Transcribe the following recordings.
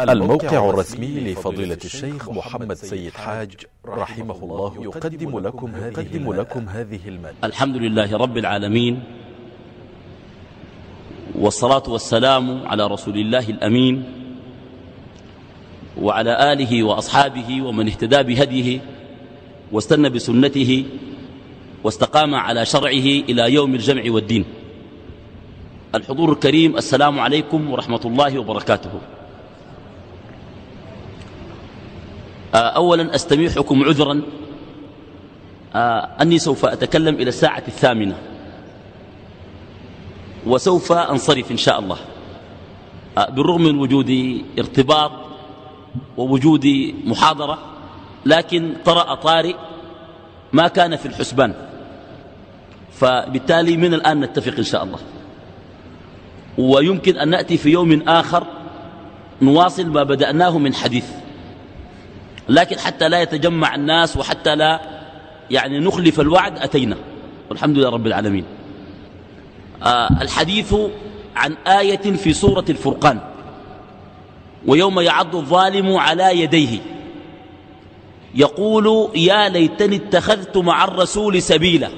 الموقع الرسمي لفضيلة الشيخ محمد سيد حاج رحمه الله يقدم لكم هذه, لكم هذه المادة. الحمد لله رب العالمين والصلاة والسلام على رسول الله الأمين وعلى آله وأصحابه ومن اهتدى بهديه واستنى بسنته واستقام على شرعه إلى يوم الجمع والدين. الحضور الكريم السلام عليكم ورحمة الله وبركاته آه، أولا أستميحكم عذرا. آه، أني سوف أتكلم إلى الساعة الثامنة. وسوف أنصرف إن شاء الله. آه، بالرغم من وجود ارتباط ووجود محاضرة لكن طرأ طارئ ما كان في الحسبان. فبالتالي من الآن نتفق إن شاء الله. ويمكن أن نأتي في يوم آخر نواصل ما بدأناه من حديث. لكن حتى لا يتجمع الناس وحتى لا يعني نخلف الوعد أتينا. والحمد لله رب العالمين. آه الحديث عن آية في سورة الفرقان. ويوم يعض الظالم على يديه. يقول يا ليتني اتخذت مع الرسول سبيلا.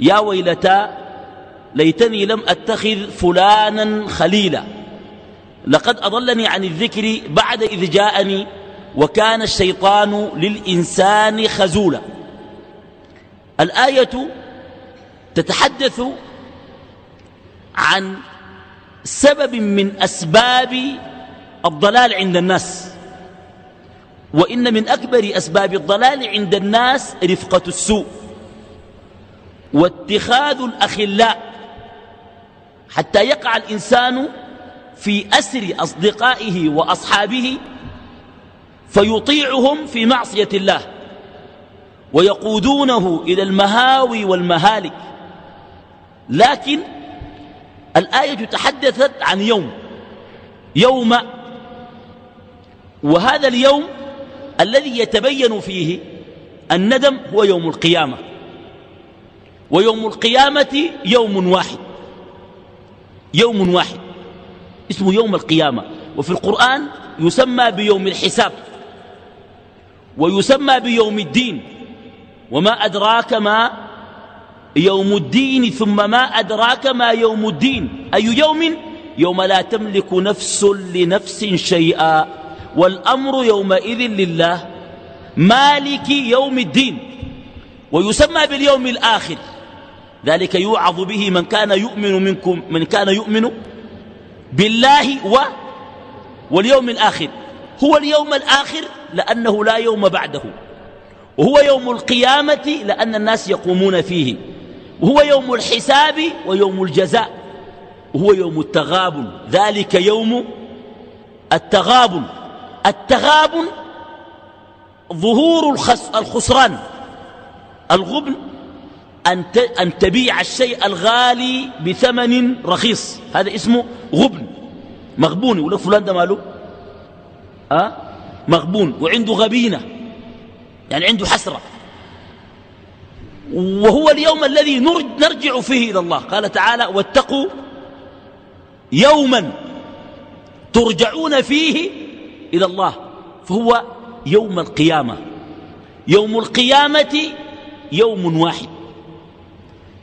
يا ويلتا ليتني لم أتخذ فلانا خليلا. لقد أضلني عن الذكر بعد إذ جاءني وكان الشيطان للإنسان خزولا. الآية تتحدث عن سبب من أسباب الضلال عند الناس. وإن من أكبر أسباب الضلال عند الناس رفقة السوء واتخاذ الأخلاء. حتى يقع الإنسان في أسر أصدقائه وأصحابه فيطيعهم في معصية الله ويقودونه إلى المهاوي والمهالك. لكن الآية تحدثت عن يوم يوم وهذا اليوم الذي يتبين فيه الندم هو يوم القيامة. ويوم القيامة يوم واحد يوم واحد اسمه يوم القيامة. وفي القرآن يسمى بيوم الحساب. ويسمى بيوم الدين. وما أدراك ما يوم الدين ثم ما أدراك ما يوم الدين. أي يوم؟ يوم لا تملك نفس لنفس شيئا. والأمر يومئذ لله. مالك يوم الدين. ويسمى باليوم الآخر. ذلك يوعظ به من كان يؤمن منكم من كان يؤمن بالله و واليوم الآخر. هو اليوم الآخر لأنه لا يوم بعده. وهو يوم القيامة لأن الناس يقومون فيه. وهو يوم الحساب ويوم الجزاء. وهو يوم التغابن. ذلك يوم التغابن. التغابن ظهور الخسران. الغبن أن تبيع الشيء الغالي بثمن رخيص. هذا اسمه غبن. مغبون. يقول لك فلان ده ماله؟ أه؟ مغبون وعنده غبينة. يعني عنده حسرة. وهو اليوم الذي نرجع فيه إلى الله. قال تعالى واتقوا يوما ترجعون فيه إلى الله. فهو يوم القيامة. يوم القيامة يوم واحد.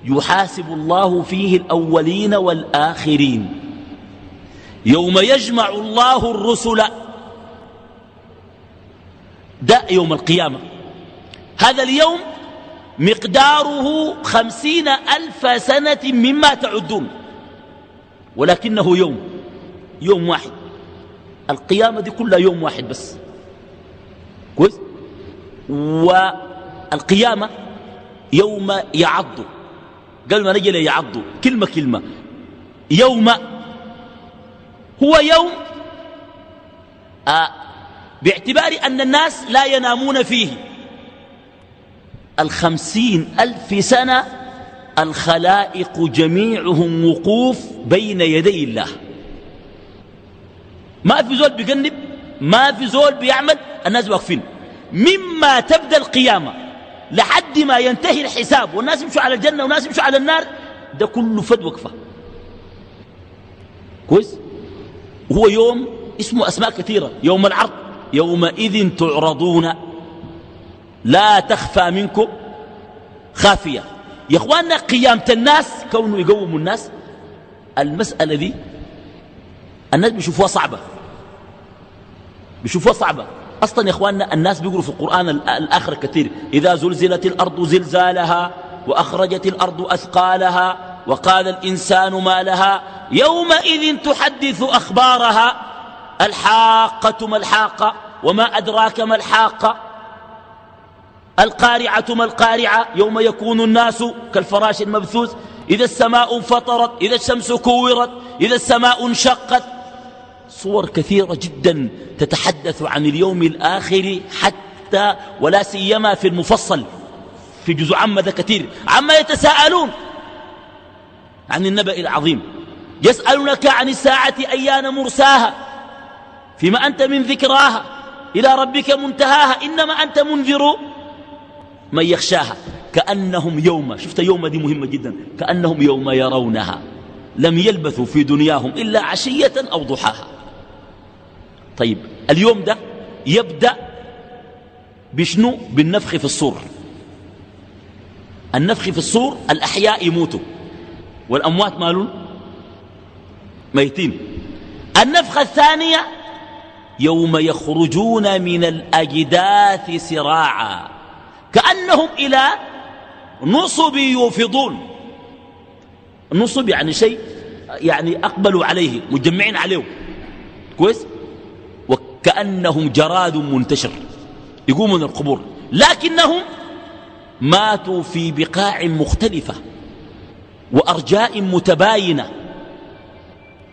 يحاسب الله فيه الأولين والآخرين. يوم يجمع الله الرسل ده يوم القيامة. هذا اليوم مقداره خمسين ألف سنة مما تعدون. ولكنه يوم يوم واحد. القيامة دي كلها يوم واحد بس. كويس؟ والقيامة يوم يعض. قبل ما نجي يعض كلمة كلمة. يوم هو يوم آه باعتبار أن الناس لا ينامون فيه. الخمسين ألف سنة الخلائق جميعهم وقوف بين يدي الله. ما في زول بيقنب ما في زول بيعمل الناس واقفين. مما تبدأ القيامة لحد ما ينتهي الحساب والناس يمشوا على الجنة والناس يمشوا على النار ده كله فد وقفة. كويس؟ وهو يوم اسمه أسماء كثيرة يوم العرض. يومئذ تعرضون لا تخفى منكم خافية. يا إخواننا قيامة الناس كونه يقوموا الناس المسألة دي الناس بيشوفوها صعبة. بيشوفوها صعبة. أصلا يا إخواننا الناس بيقروا في القرآن الآخر كثير. إذا زلزلت الأرض زلزالها وأخرجت الأرض أثقالها وقال الإنسان ما لها يومئذ تحدث أخبارها الحاقة ما الحاقة وما أدراك ما الحاقة القارعة ما القارعة يوم يكون الناس كالفراش المبثوث إذا السماء انفطرت إذا الشمس كورت إذا السماء انشقت صور كثيرة جدا تتحدث عن اليوم الآخر حتى ولا سيما في المفصل في جزء عما ذا كثير عما يتساءلون عن النبأ العظيم يسألونك عن الساعة أيان مرساها فيما أنت من ذكراها إلى ربك منتهاها إنما أنت منذر من يخشاها. كأنهم يوم شفت يوم دي مهمة جدا. كأنهم يوم يرونها. لم يلبثوا في دنياهم إلا عشية أو ضحاها. طيب اليوم ده يبدأ بشنو؟ بالنفخ في الصور. النفخ في الصور الأحياء يموتوا. والأموات مالون؟ ميتين. النفخة الثانية يوم يخرجون من الأجداث سراعا. كأنهم إلى نصب يوفضون. النصب يعني شيء يعني أقبلوا عليه مجمعين عليه. كويس؟ وكأنهم جراد منتشر. يقوموا من القبور. لكنهم ماتوا في بقاع مختلفة وأرجاء متباينة.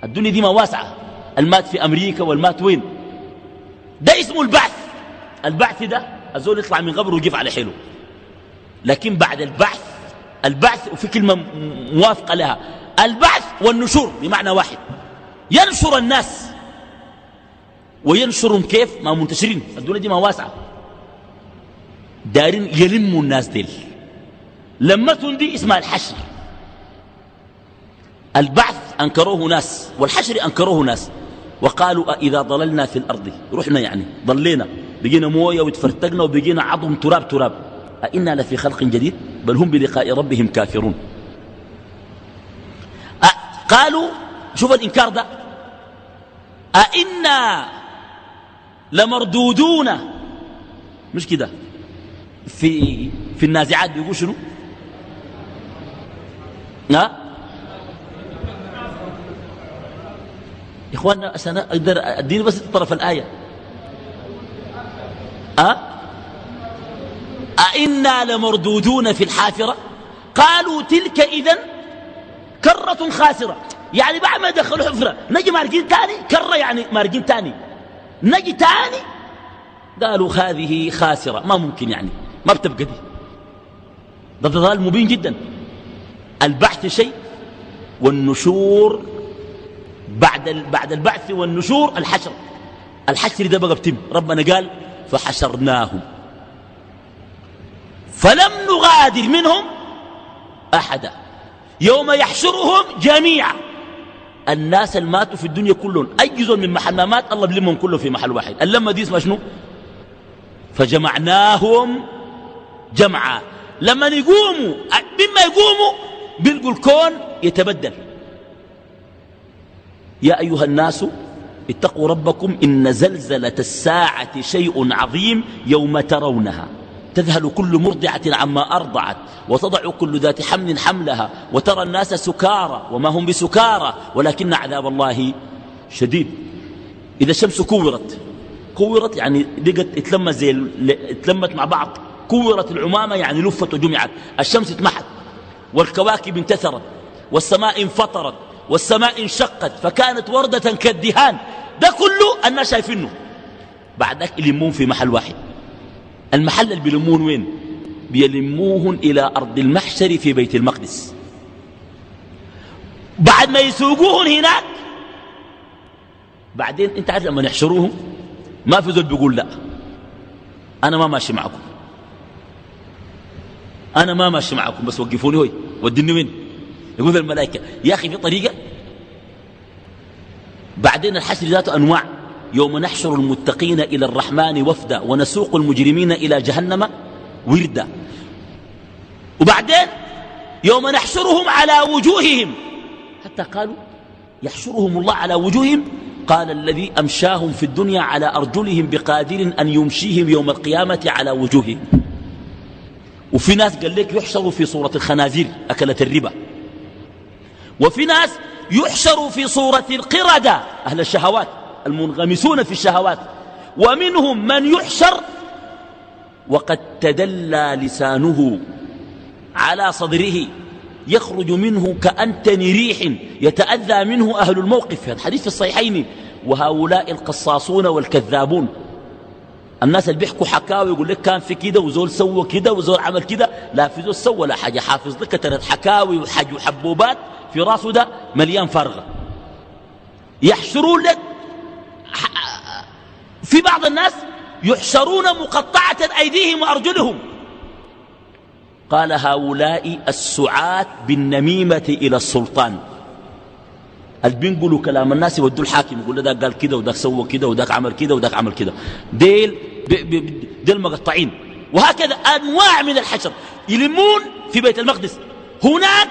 الدنيا دي ما واسعة. المات في أمريكا والمات وين؟ ده اسمه البعث. البعث ده الزول يطلع من قبره ويقف على حيله. لكن بعد البعث البعث وفي كلمة موافقة لها. البعث والنشور بمعنى واحد. ينشر الناس. وينشرهم كيف؟ ما منتشرين. الدنيا دي ما واسعة. دارين يلموا الناس ديل. لمتهم دي اسمها الحشر. البعث أنكروه ناس. والحشر أنكروه ناس. وقالوا إذا ضللنا في الأرض. رحنا يعني ضلينا. بقينا موية وتفرتقنا وبقينا عظم تراب تراب. أئنا لفي خلق جديد بل هم بلقاء ربهم كافرون. قالوا شوف الإنكار ده. أئنا لمردودون. مش كده؟ في في النازعات بيقول شنو؟ ها؟ يا اخوانا أقدر اديني بس طرف الآية. أه؟ أئنا لمردودون في الحافرة؟ قالوا تلك إذن كرة خاسرة. يعني بعد ما يدخلوا حفرة نجي مارجين تاني؟ كرة يعني مارجين تاني. نجي تاني؟ قالوا هذه خاسرة. ما ممكن يعني. ما بتبقى دي. ده ضلال مبين جدا. البحث شيء والنشور بعد بعد البعث والنشور الحشر. الحشر ده بقى بتم. ربنا قال فحشرناهم. فلم نغادر منهم أحدا. يوم يحشرهم جميعا. الناس اللي ماتوا في الدنيا كلهم. أي من محل ما مات الله بلمهم كلهم في محل واحد. اللمة دي اسمها شنو؟ فجمعناهم جمعا. لما يقوموا مما يقوموا بيلقوا الكون يتبدل. يا أيها الناس اتقوا ربكم إن زلزلة الساعة شيء عظيم يوم ترونها. تذهل كل مرضعة عما أرضعت وتضع كل ذات حمل حملها وترى الناس سكارى وما هم بسكارى ولكن عذاب الله شديد. إذا الشمس كورت كورت يعني لقت اتلمت, زي اتلمت مع بعض كورت العمامة يعني لفت وجمعت الشمس اتمحت والكواكب انتثرت والسماء انفطرت والسماء انشقت فكانت وردة كالدهان. ده كله الناس شايفينه. بعدك يلمون في محل واحد. المحل اللي بيلمون وين؟ بيلموهن إلى أرض المحشر في بيت المقدس. بعد ما يسوقوهن هناك بعدين انت عارف لما يحشروهم؟ ما في ذل بيقول لا. أنا ما ماشي معكم. أنا ما ماشي معكم بس وقفوني هوي. وديني وين؟ يقول الملائكة يا أخي في طريقة؟ بعدين الحشر ذاته أنواع. يوم نحشر المتقين إلى الرحمن وفدا ونسوق المجرمين إلى جهنم وردا. وبعدين يوم نحشرهم على وجوههم حتى قالوا يحشرهم الله على وجوههم قال الذي أمشاهم في الدنيا على أرجلهم بقادر أن يمشيهم يوم القيامة على وجوههم. وفي ناس قال لك يحشروا في صورة الخنازير أكلت الربا. وفي ناس يحشروا في صورة القردة أهل الشهوات المنغمسون في الشهوات. ومنهم من يحشر وقد تدلى لسانه على صدره يخرج منه كأنتن ريح يتأذى منه أهل الموقف. في الحديث في الصحيحين. وهؤلاء القصاصون والكذابون. الناس اللي بيحكوا حكاوي يقول لك كان في كده وزول سوى كده وزول عمل كده. لا في زول سوى لا حاجة حافظ لك ترى حكاوي وحج وحبوبات. في راسه ده مليان فارغة يحشرون لك في بعض الناس يحشرون مقطعة أيديهم وأرجلهم. قال هؤلاء السعاة بالنميمة إلى السلطان. اللي بينقلوا كلام الناس يودوا الحاكم يقول ده قال كده وده سوى كده وده عمل كده وده عمل كده. ديل ديل مقطعين. وهكذا أنواع من الحشر يلمون في بيت المقدس. هناك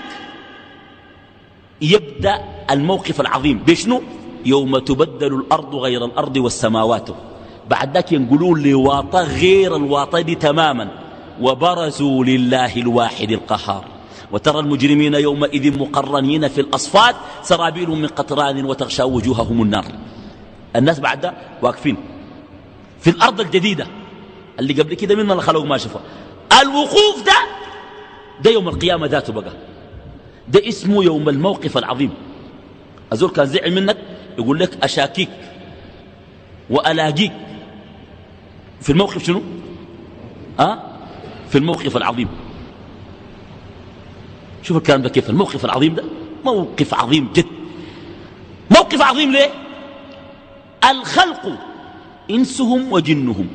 يبدأ الموقف العظيم. بشنو؟ يوم تبدل الأرض غير الأرض والسماوات. بعد ذاك ينقلون لواطة غير الواطة دي تماما. وبرزوا لله الواحد القهار. وترى المجرمين يومئذ مقرنين في الأصفاد سرابيل من قطران وتغشى وجوههم النار. الناس بعد واقفين. في الأرض الجديدة. اللي قبل كده منا خلقوا ما شافوا. الوقوف ده ده يوم القيامة ذاته بقى. ده اسمه يوم الموقف العظيم. أزول كان زعل منك؟ يقول لك أشاكيك وألاقيك. في الموقف شنو؟ أه؟ في الموقف العظيم. شوف الكلام ده كيف. الموقف العظيم ده موقف عظيم جد. موقف عظيم ليه؟ الخلق إنسهم وجنهم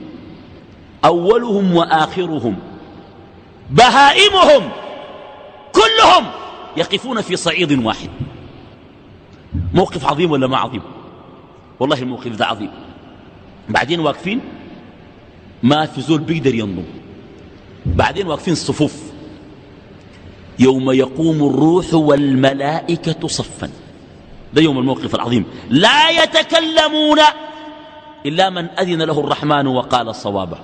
أولهم وآخرهم بهائمهم كلهم يقفون في صعيد واحد. موقف عظيم ولا ما عظيم؟ والله الموقف ده عظيم. بعدين واقفين؟ ما في زول بيقدر ينظم بعدين واقفين الصفوف يوم يقوم الروح والملائكة صفا. ده يوم الموقف العظيم. لا يتكلمون إلا من أذن له الرحمن وقال الصواب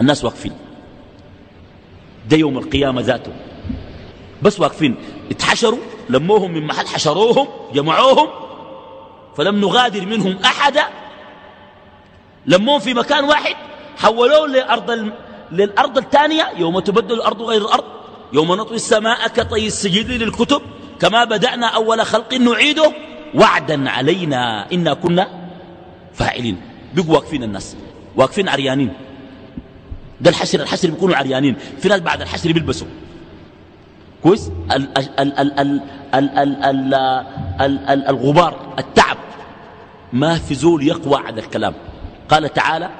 الناس واقفين. ده يوم القيامة ذاته. بس واقفين. اتحشروا لموهم من محل حشروهم جمعوهم فلم نغادر منهم أحدا. لموهم في مكان واحد حولوه لأرض للأرض الثانية يوم تبدل الأرض غير الأرض يوم نطوي السماء كطي السجد للكتب. كما بدأنا أول خلق نعيده وعدا علينا إنا كنا فاعلين. بيقوا واقفين الناس واقفين عريانين. ده الحسر الحسر بيكونوا عريانين. في ناس بعد الحسر بيلبسوا. كويس الغبار التعب ما في زول يقوى على الكلام قال تعالى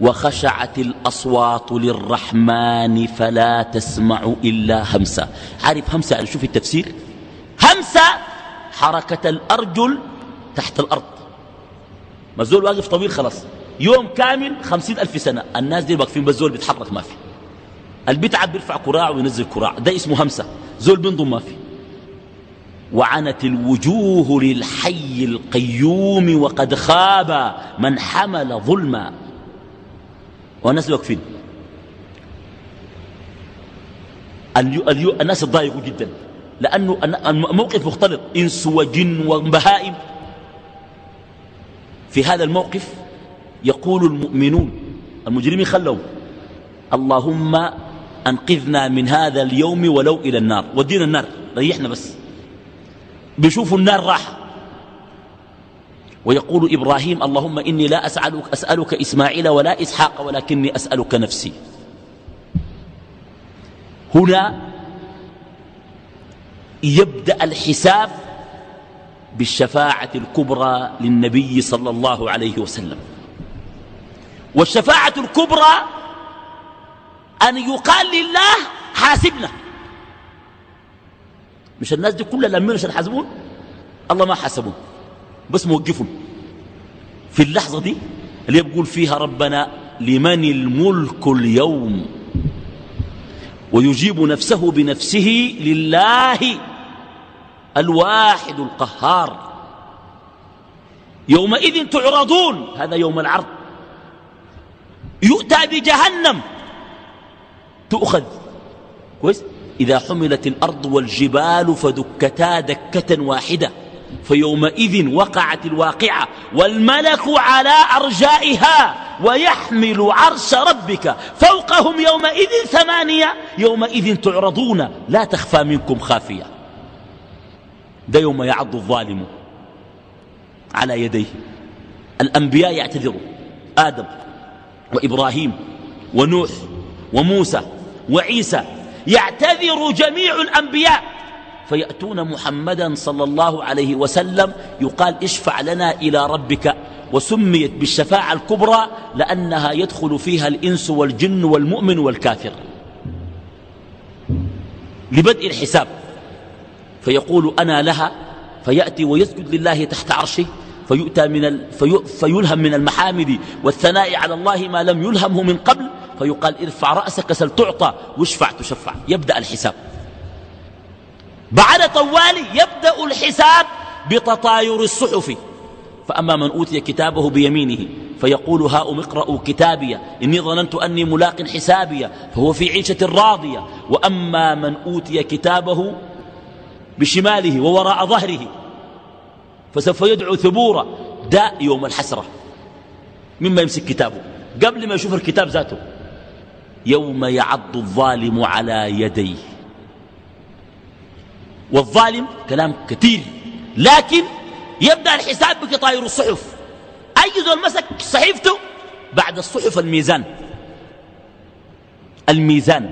وخشعت الأصوات للرحمن فلا تسمع إلا همسة عارف همسة يعني شوف التفسير همسة حركة الأرجل تحت الأرض ما زول واقف طويل خلاص يوم كامل خمسين ألف سنة الناس دي واقفين بس زول بيتحرك ما في البتعب بيرفع كراع وينزل كراع. ده اسمه همسة. زول بينضم ما في. وعنت الوجوه للحي القيوم وقد خاب من حمل ظلما. والناس واقفين. الناس تضايقوا جدا. لأنه الموقف مختلط. إنس وجن وبهائم. في هذا الموقف يقول المؤمنون المجرمين خلوا اللهم أنقذنا من هذا اليوم ولو إلى النار. ودينا النار ريحنا بس. بيشوفوا النار راحة ويقول إبراهيم اللهم إني لا أسألك, أسألك إسماعيل ولا إسحاق ولكني أسألك نفسي. هنا يبدأ الحساب بالشفاعة الكبرى للنبي صلى الله عليه وسلم. والشفاعة الكبرى أن يقال لله حاسبنا. مش الناس دي كلها لما عشان حاسبون الله ما حاسبون بس موقفهم. في اللحظة دي اللي بيقول فيها ربنا لمن الملك اليوم؟ ويجيب نفسه بنفسه لله الواحد القهار. يومئذ تعرضون هذا يوم العرض. يؤتى بجهنم. تؤخذ. كويس؟ إذا حملت الأرض والجبال فدكتا دكة واحدة فيومئذ وقعت الواقعة والملك على أرجائها ويحمل عرش ربك. فوقهم يومئذ ثمانية يومئذ تعرضون لا تخفى منكم خافية. ده يوم يعض الظالم على يديه. الأنبياء يعتذروا آدم وإبراهيم ونوح وموسى وعيسى يعتذر جميع الأنبياء فيأتون محمدا صلى الله عليه وسلم يقال اشفع لنا إلى ربك وسميت بالشفاعة الكبرى لأنها يدخل فيها الإنس والجن والمؤمن والكافر. لبدء الحساب. فيقول أنا لها فيأتي ويسجد لله تحت عرشه فيؤتى من ال... في... فيلهم من المحامد والثناء على الله ما لم يلهمه من قبل فيقال ارفع رأسك سل تعطى واشفع تشفع. يبدأ الحساب. بعد طوال يبدأ الحساب بتطاير الصحف. فأما من أوتي كتابه بيمينه فيقول هاؤم اقرأوا كتابي إني ظننت أني ملاق حسابي فهو في عيشة راضية. وأما من أوتي كتابه بشماله ووراء ظهره فسوف يدعو ثبورا داء يوم الحسرة مما يمسك كتابه. قبل ما يشوف الكتاب ذاته يوم يعض الظالم على يديه. والظالم كلام كثير لكن يبدأ الحساب بكطاير الصحف. أي زول مسك صحيفته بعد الصحف الميزان؟ الميزان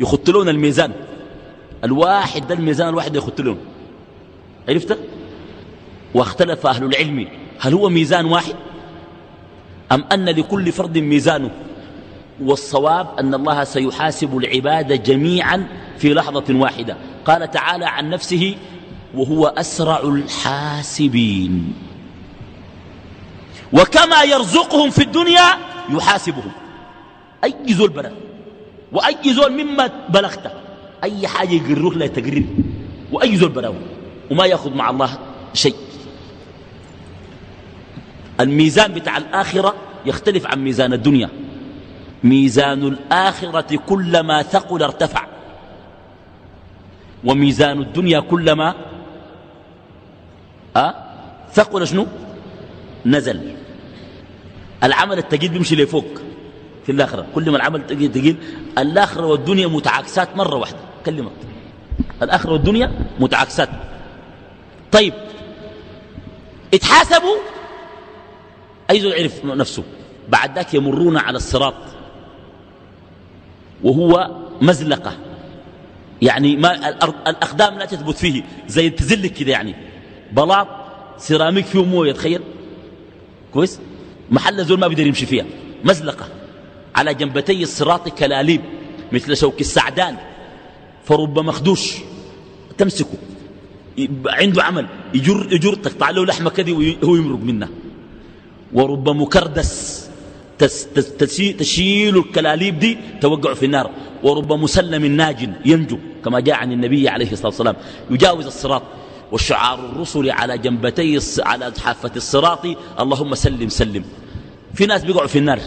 يخطلون الميزان. الواحد ده الميزان الواحد يخطلون عرفت؟ واختلف أهل العلم. هل هو ميزان واحد؟ أم أن لكل فرد ميزانه؟ والصواب أن الله سيحاسب العباد جميعا في لحظة واحدة. قال تعالى عن نفسه وهو أسرع الحاسبين. وكما يرزقهم في الدنيا يحاسبهم. أي زول بلغ. وأي زول مما بلغت. أي حاجة يقروك لا تقرر. وأي زول بلغ وما يأخذ مع الله شيء. الميزان بتاع الآخرة يختلف عن ميزان الدنيا. ميزان الآخرة كلما ثقل ارتفع. وميزان الدنيا كلما أه؟ ثقل شنو؟ نزل. العمل التقيل بيمشي لفوق في الآخرة. كل ما العمل تقيل تقيل الآخرة والدنيا متعاكسات مرة واحدة. كلمة الآخرة والدنيا متعاكسات. طيب. اتحاسبوا أي زول عرف نفسه؟ بعد ذاك يمرون على الصراط. وهو مزلقة. يعني ما الأقدام لا تثبت فيه. زي تزلك كده يعني. بلاط سيراميك فيه موية تخيل. كويس؟ محل زول ما بيقدر يمشي فيها. مزلقة. على جنبتي الصراط كلاليب مثل شوك السعدان. فرب مخدوش. تمسكه. عنده عمل. يجر, يجر تقطع له لحمة كذي وهو يمرق منها. ورب مكردس. تشيل الكلاليب دي توقع في النار. ورب مسلم ناج ينجو كما جاء عن النبي عليه الصلاة والسلام. يجاوز الصراط. وشعار الرسل على جنبتي على حافة الصراط. اللهم سلم سلم. في ناس بيقعوا في النار.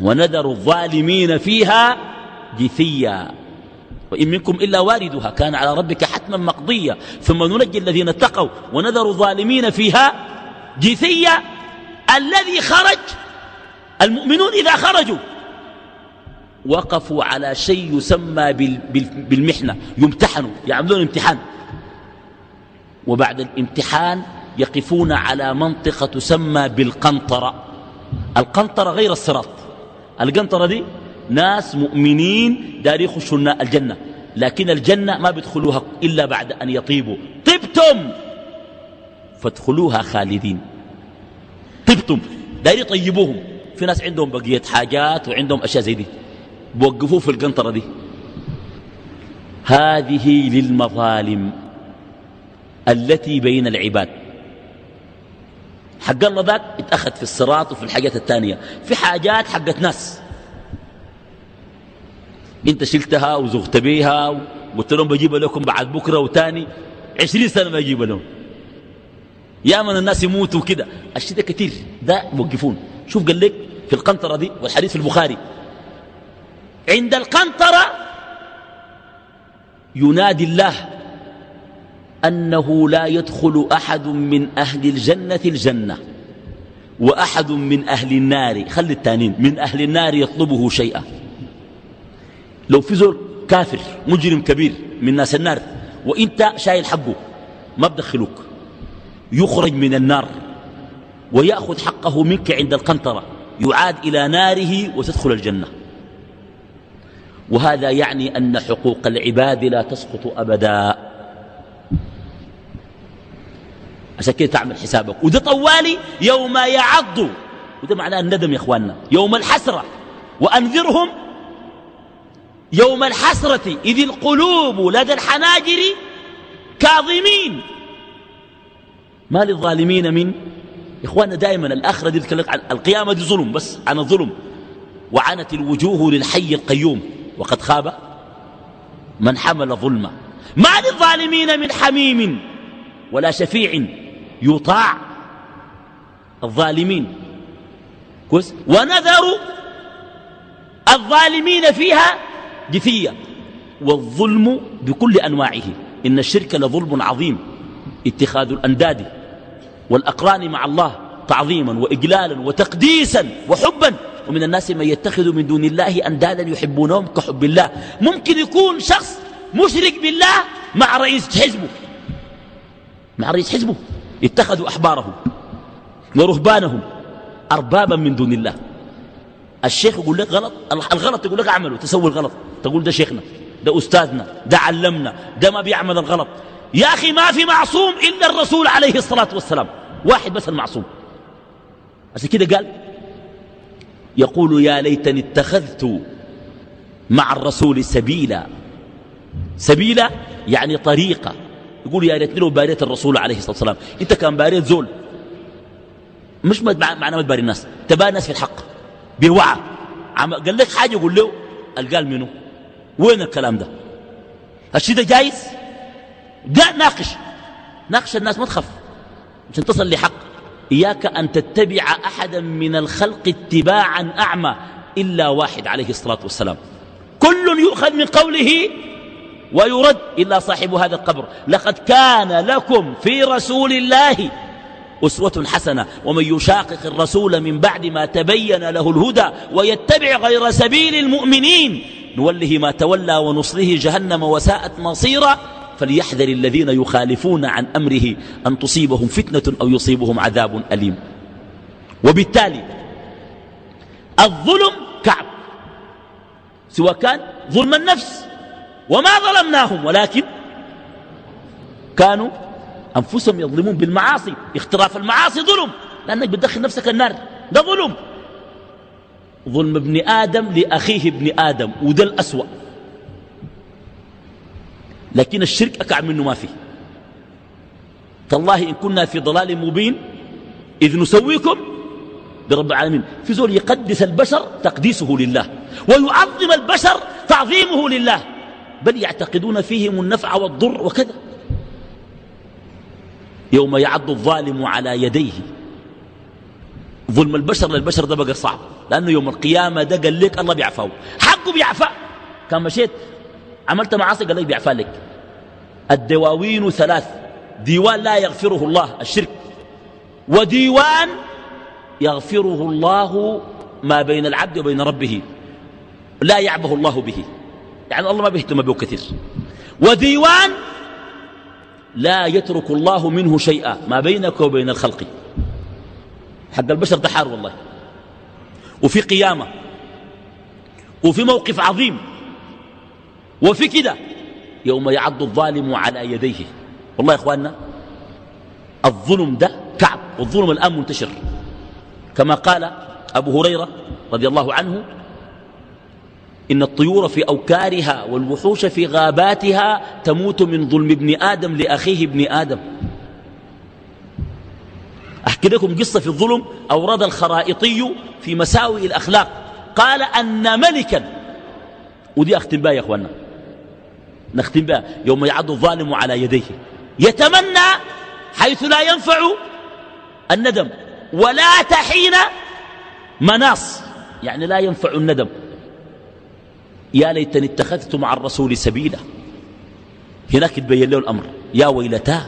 ونذر الظالمين فيها جثيا. وإن منكم إلا واردها. كان على ربك حتما مقضيا. ثم ننجي الذين اتقوا. ونذر الظالمين فيها جثيا. الذي خرج المؤمنون إذا خرجوا وقفوا على شيء يسمى بالمحنة يمتحنوا يعملون امتحان. وبعد الامتحان يقفون على منطقة تسمى بالقنطرة. القنطرة غير الصراط. القنطرة دي ناس مؤمنين دار يخشوا الجنة. لكن الجنة ما بيدخلوها إلا بعد أن يطيبوا. طبتم! فادخلوها خالدين. طبتم. دار يطيبوهم. في ناس عندهم بقية حاجات وعندهم أشياء زي دي. بوقفوه في القنطرة دي. هذه للمظالم التي بين العباد. حق الله ذاك اتأخذ في الصراط وفي الحاجات الثانية. في حاجات حقت ناس. انت شلتها وزغت بيها وقلت لهم بجيبها لكم بعد بكرة وتاني. عشرين سنة ما يجيبها لهم. يا من الناس يموتوا كده. الشيء ده كثير ده موقفون. شوف قال لك في القنطرة دي والحديث في البخاري. عند القنطرة ينادي الله أنه لا يدخل أحد من أهل الجنة الجنة وأحد من أهل النار. خلي التانين. من أهل النار يطلبه شيئا. لو في زول كافر مجرم كبير من ناس النار وإنت شايل حقه ما بدخلوك. يخرج من النار ويأخذ حقه منك عند القنطرة يعاد إلى ناره وتدخل الجنة. وهذا يعني أن حقوق العباد لا تسقط أبدا. عشان كده تعمل حسابك. وده طوالي يوم يعض. وده معناه الندم يا إخواننا. يوم الحسرة. وأنذرهم يوم الحسرة. إذ القلوب لدى الحناجر كاظمين. ما للظالمين من إخواننا دائما. الآخرة دي عن القيامة دي ظلم بس عن الظلم. وعنت الوجوه للحي القيوم. وقد خاب من حمل ظلما ما للظالمين من حميم ولا شفيع يطاع الظالمين. كويس؟ ونذر الظالمين فيها جثية. والظلم بكل أنواعه. إن الشرك لظلم عظيم. اتخاذ الأنداد والأقران مع الله تعظيما وإجلالا وتقديسا وحبا. ومن الناس من يتخذ من دون الله أندادا يحبونهم كحب الله. ممكن يكون شخص مشرك بالله مع رئيس حزبه. مع رئيس حزبه. اتخذوا أحبارهم ورهبانهم أربابا من دون الله. الشيخ يقول لك غلط الغلط يقول لك اعمله تسوي الغلط. تقول ده شيخنا ده أستاذنا ده علمنا ده ما بيعمل الغلط. يا أخي ما في معصوم إلا الرسول عليه الصلاة والسلام. واحد بس المعصوم. عشان كده قال يقول يا ليتني اتخذت مع الرسول سبيلا. سبيلا يعني طريقة. يقول يا ريتني لو باريت الرسول عليه الصلاة والسلام. أنت كان باريت زول. مش معنى ما تباري الناس. تباري الناس في الحق. بوعى قال لك حاجة؟ يقول له قال منه وين الكلام ده؟ الشيء ده جايز؟ جاء ناقش. ناقش الناس ما تخف عشان تصل لحق إياك أن تتبع أحدا من الخلق اتباعا أعمى إلا واحد عليه الصلاة والسلام. كل يؤخذ من قوله ويرد إلا صاحب هذا القبر. لقد كان لكم في رسول الله أسوة حسنة. ومن يشاقق الرسول من بعد ما تبين له الهدى ويتبع غير سبيل المؤمنين نوله ما تولى ونصله جهنم وساءت مصيرا. فليحذر الذين يخالفون عن أمره أن تصيبهم فتنة أو يصيبهم عذاب أليم. وبالتالي الظلم كعب. سواء كان ظلم النفس وما ظلمناهم ولكن كانوا أنفسهم يظلمون بالمعاصي. اختراف المعاصي ظلم لأنك بتدخل نفسك النار. ده ظلم. ظلم ابن آدم لأخيه ابن آدم وده الأسوأ. لكن الشرك أكعب منه ما فيه. تالله إن كنا في ضلال مبين إذ نسويكم برب العالمين. في زول يقدس البشر تقديسه لله ويعظم البشر تعظيمه لله. بل يعتقدون فيهم النفع والضر وكذا. يوم يعض الظالم على يديه. ظلم البشر للبشر ده بقى صعب لأنه يوم القيامة ده قال لك الله بيعفاه حقه بيعفى. كان مشيت عملت معاصي؟ قال لك بيعفى لك الدواوين ثلاث. ديوان لا يغفره الله الشرك. وديوان يغفره الله ما بين العبد وبين ربه. لا يعبه الله به. يعني الله ما بيهتم به كثير. وديوان لا يترك الله منه شيئا ما بينك وبين الخلق. حق البشر تحار والله. وفي قيامة. وفي موقف عظيم. وفي كده يوم يعض الظالم على يديه. والله يا إخواننا الظلم ده كعب والظلم الآن منتشر. كما قال أبو هريرة رضي الله عنه إن الطيور في أوكارها والوحوش في غاباتها تموت من ظلم ابن آدم لأخيه ابن آدم. أحكي لكم قصة في الظلم أورد الخرائطي في مساوئ الأخلاق. قال أن ملكا ودي أختم بها يا أخوانا نختم بها. يوم يعض الظالم على يديه. يتمنى حيث لا ينفع الندم. ولا تحين مناص. يعني لا ينفع الندم. يا ليتني اتخذت مع الرسول سبيلا. هناك تبين له الأمر. يا ويلتا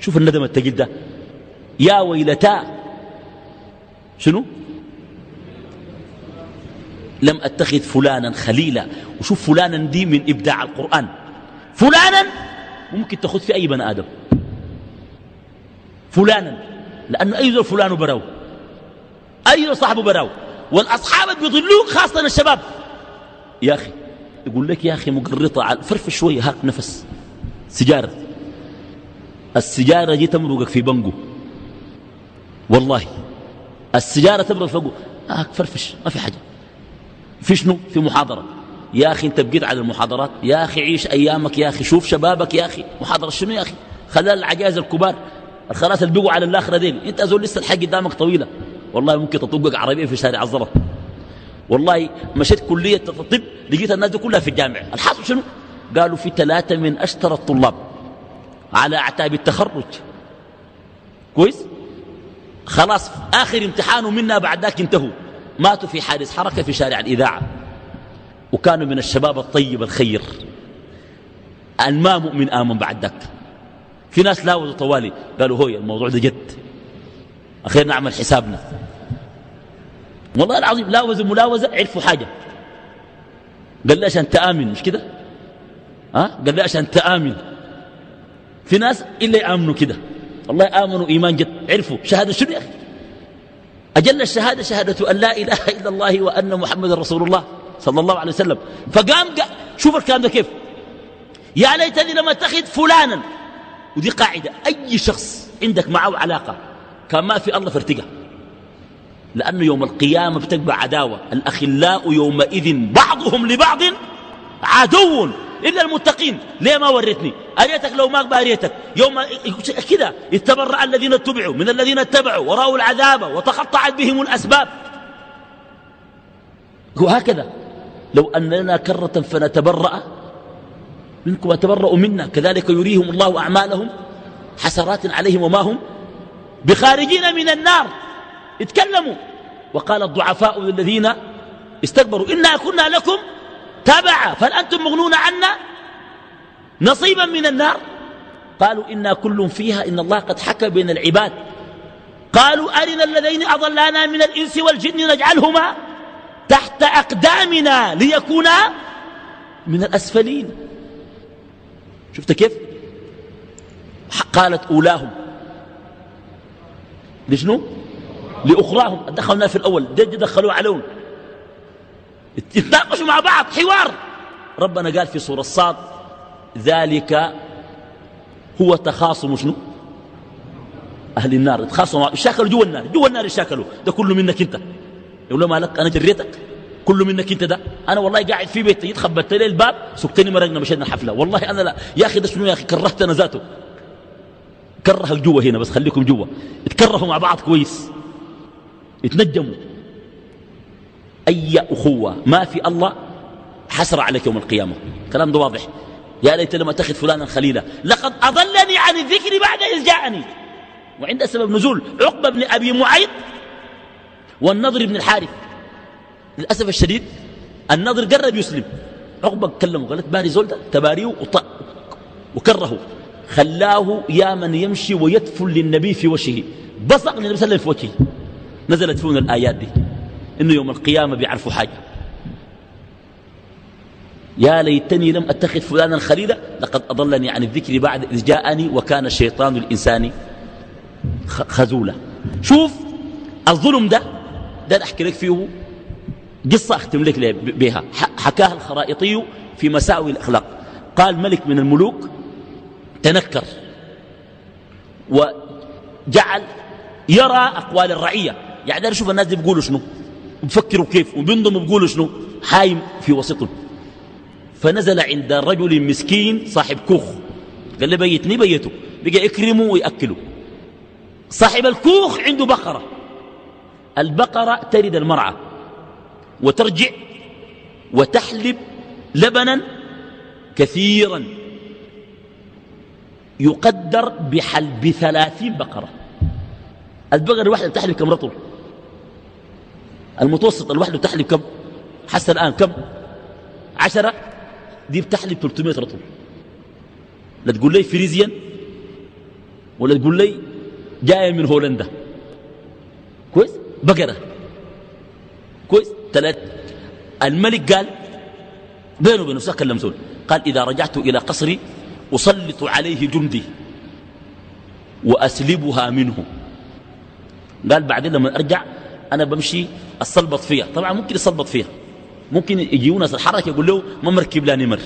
شوف الندم التقيل ده. يا ويلتا شنو؟ لم أتخذ فلانا خليلا. وشوف فلانا دي من إبداع القرآن. فلانا ممكن تأخذ في أي بني آدم. فلانا لأنه أي ذو فلان براو. أي صاحبه براو. والأصحاب بيضلوك خاصة الشباب. يا أخي يقول لك يا أخي مقرطة على فرف شوية هاك نفس. سجارة السجارة جي تمرقك في بنقو. والله السجارة تمرق فوقه هاك فرفش ما في حاجة. في شنو؟ في محاضرة. يا أخي أنت بقيت على المحاضرات. يا أخي عيش أيامك يا أخي. شوف شبابك يا أخي. محاضرة شنو يا أخي؟ خلال العجائز الكبار. الخلاص اللي بقوا على الآخرة دين أنت أزول لسه الحق قدامك طويلة. والله ممكن تطبق عربية في شارع الزلط والله مشيت كلية الطب لقيت الناس دي كلها في الجامع. الحاصل شنو؟ قالوا في ثلاثة من أشتر الطلاب على أعتاب التخرج. كويس؟ خلاص آخر امتحانه منا بعد ذاك انتهوا. ماتوا في حادث حركة في شارع الإذاعة. وكانوا من الشباب الطيب الخير. الما مؤمن آمن بعد ذاك. في ناس لاوزوا طوالي. قالوا هوي الموضوع ده جد. أخير نعمل حسابنا. والله العظيم لاوزوا ملاوزة عرفوا حاجة. قال لي عشان تآمن مش كده؟ ها؟ قال لي عشان تآمن في ناس إلا يآمنوا كده. والله آمنوا إيمان جد. عرفوا. شهادة شنو يا أخي؟ أجل الشهادة شهادة أن لا إله إلا الله وأن محمد رسول الله صلى الله عليه وسلم. فقام شوف الكلام ده كيف. يا ليتني لم أتخذ فلانا. ودي قاعدة. أي شخص عندك معه علاقة كان ما في الله فارتقى لأنه يوم القيامة بتقبع عداوة. الأخلاء يومئذ بعضهم لبعض عدو إلا المتقين. ليه ما وريتني؟ أريتك لو ما أريتك. يوم كده يتبرع الذين اتبعوا من الذين اتبعوا ورأوا العذاب وتقطعت بهم الأسباب. وهكذا لو أن لنا كرة فنتبرأ منكم وتبرأوا منا. كذلك يريهم الله أعمالهم حسرات عليهم وما هم بخارجين من النار. اتكلموا. وقال الضعفاء للذين استكبروا إنا كنا لكم تبعا فهل أنتم مغنون عنا؟ نصيبا من النار. قالوا إنا كل فيها إن الله قد حكى بين العباد. قالوا أرنا الذين أضلانا من الإنس والجن نجعلهما تحت أقدامنا ليكونا من الأسفلين. شفت كيف؟ قالت أولاهم. لشنو؟ لأخراهم. دخلنا في الأول. دخلوا عليهم. يتناقشوا مع بعض. حوار. ربنا قال في سورة الصاد ذلك هو تخاصم شنو؟ أهل النار. تخاصموا شاكلوا جوا النار. جوا النار يشاكلوا ده كله منك انت. يقول له مالك؟ أنا جريتك. كله منك انت ده. أنا والله قاعد في بيتي. يتخبت لي الباب سكتني مرقنا مشينا الحفلة والله أنا لا. يا أخي ده شنو يا أخي؟ كرهتنا ذاته. كرهك جوا هنا بس خليكم جوا. اتكرهوا مع بعض كويس. يتنجموا أي أخوة ما في الله حسر عليك يوم القيامة. كلام ده واضح. يا ليت لم أتخذ فلانا خليلا. لقد أضلني عن الذكر بعد إذ جاءني. وعند سبب نزول عقبة بن أبي معيط والنضر بن الحارث. للأسف الشديد النضر قرب يسلم. عقبة كلمه قالت باري زول تباريه وكرهه. خلاه يا من يمشي ويدفل للنبي في وجهه. بصق للنبي صلى الله عليه وسلم في وجهه. نزلت فينا الآيات دي. إنه يوم القيامة بيعرفوا حاجة. يا ليتني لم أتخذ فلانا خليلا لقد أضلني عن الذكر بعد إذ جاءني وكان الشيطان الإنسان خزولا شوف الظلم ده ده أحكي لك فيه قصة أختم لك بها. حكاها الخرائطي في مساوي الأخلاق. قال ملك من الملوك تنكر وجعل يرى أقوال الرعية. يعني أشوف الناس دي بيقولوا شنو؟ بفكروا كيف؟ وبينضموا بيقولوا شنو؟ حايم في وسطهم. فنزل عند رجل مسكين صاحب كوخ. قال له بيتني بيته بقى يكرمه ويأكله. صاحب الكوخ عنده بقرة. البقرة ترد المرعى. وترجع وتحلب لبنا كثيرا. يقدر بحلب ثلاثين بقرة. البقرة الواحدة تحلب كم رطل؟ المتوسط الواحدة تحلب كم؟ حتى الآن كم؟ عشرة؟ دي بتحلب 300 رطل لا تقول لي فريزيان ولا تقول لي جاية من هولندا. كويس؟ بقرة. كويس؟ ثلاث الملك قال بينه وبين نفسه كلم زول قال إذا رجعت إلى قصري أسلط عليه جندي وأسلبها منه. قال بعدين لما أرجع أنا بمشي أصلبط فيها. طبعا ممكن يصلبط فيها. ممكن يجيون ناس الحركة يقول له ما مركب لا نمر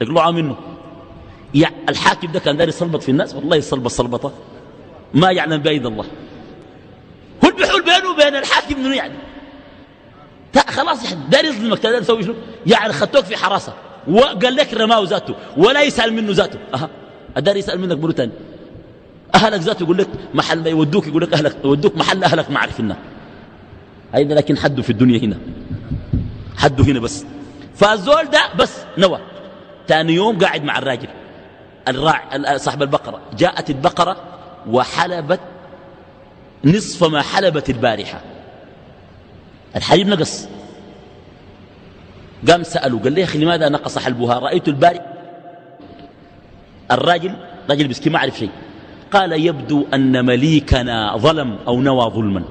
يقلعوا منه يا الحاكم ده كان داري يصلبط في الناس والله يصلبط صلبطة. ما يعلم بأيد الله. هو البحول بينه وبين الحاكم منه يعني؟ خلاص داري يظلمك داري يسوي شنو؟ يعني خدتوك في حراسة. وقال لك رماه ذاته ولا يسأل منه ذاته. أها. الدار يسأل منك مرة ثانية أهلك ذاته يقول لك محل ما يودوك يقول لك أهلك يودوك محل أهلك ما عارفينه. هيدا لكن حده في الدنيا هنا. حده هنا بس. فالزول ده بس نوى. ثاني يوم قاعد مع الراجل. الراعي صاحب البقرة. جاءت البقرة وحلبت نصف ما حلبت البارحة. الحليب نقص. قام سأله قال لي يا أخي لماذا نقص حلبها؟ رأيت البارحة الراجل راجل مسكين ما عرف شيء. قال يبدو أن مليكنا ظلم أو نوى ظلما.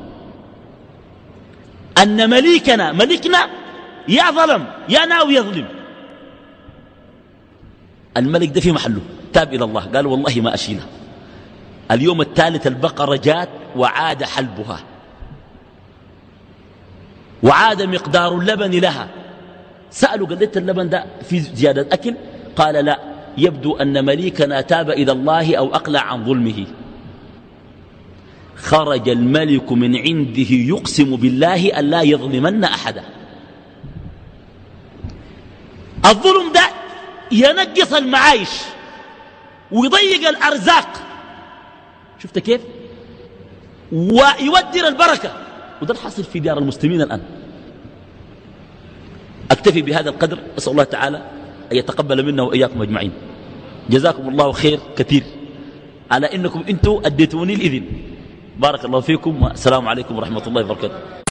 أن مليكنا ملكنا يا ظلم يا ناوي يظلم الملك ده في محله. تاب إلى الله. قال والله ما أشيلها. اليوم الثالث البقرة جات وعاد حلبها. وعاد مقدار اللبن لها. سألوا قلت اللبن ده في زيادة أكل. قال لا. يبدو أن مليكنا تاب إلى الله أو أقلع عن ظلمه. خرج الملك من عنده يقسم بالله أن لا يظلمن أحدا. الظلم ده ينقص المعايش ويضيق الأرزاق. شفت كيف؟ ويودر البركة. وده الحاصل في ديار المسلمين الآن. أكتفي بهذا القدر. أسأل الله تعالى أن يتقبل منا وإياكم أجمعين. جزاكم الله خير كثير. على إنكم أنتم أديتوني الإذن. بارك الله فيكم والسلام عليكم ورحمة الله وبركاته.